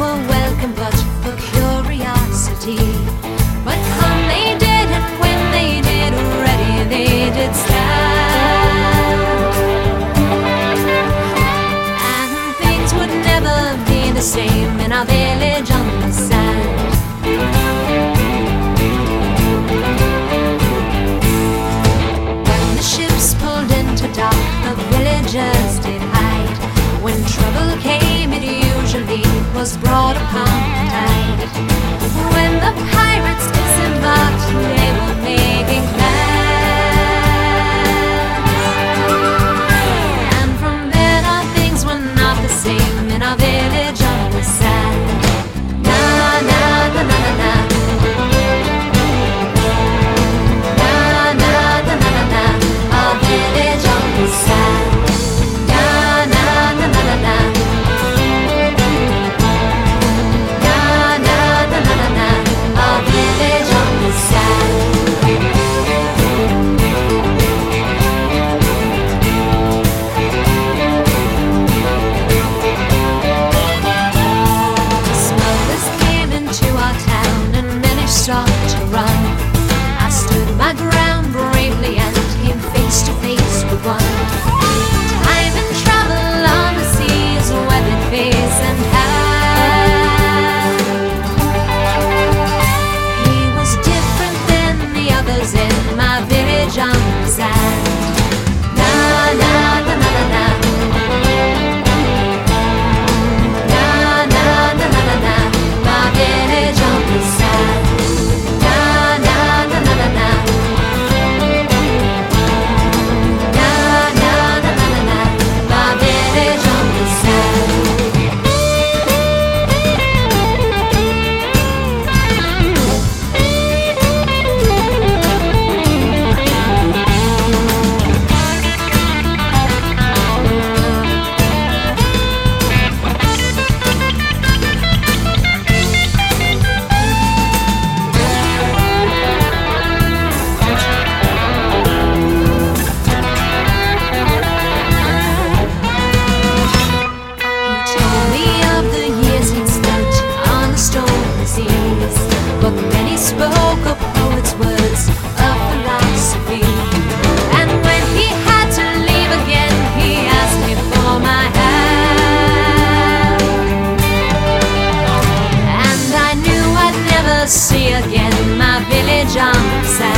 were welcome but for curiosity. But come they did, when they did, they did stand. And things would never be the same in our village. was brought upon the night. When the pirates disembarked, they were made. dump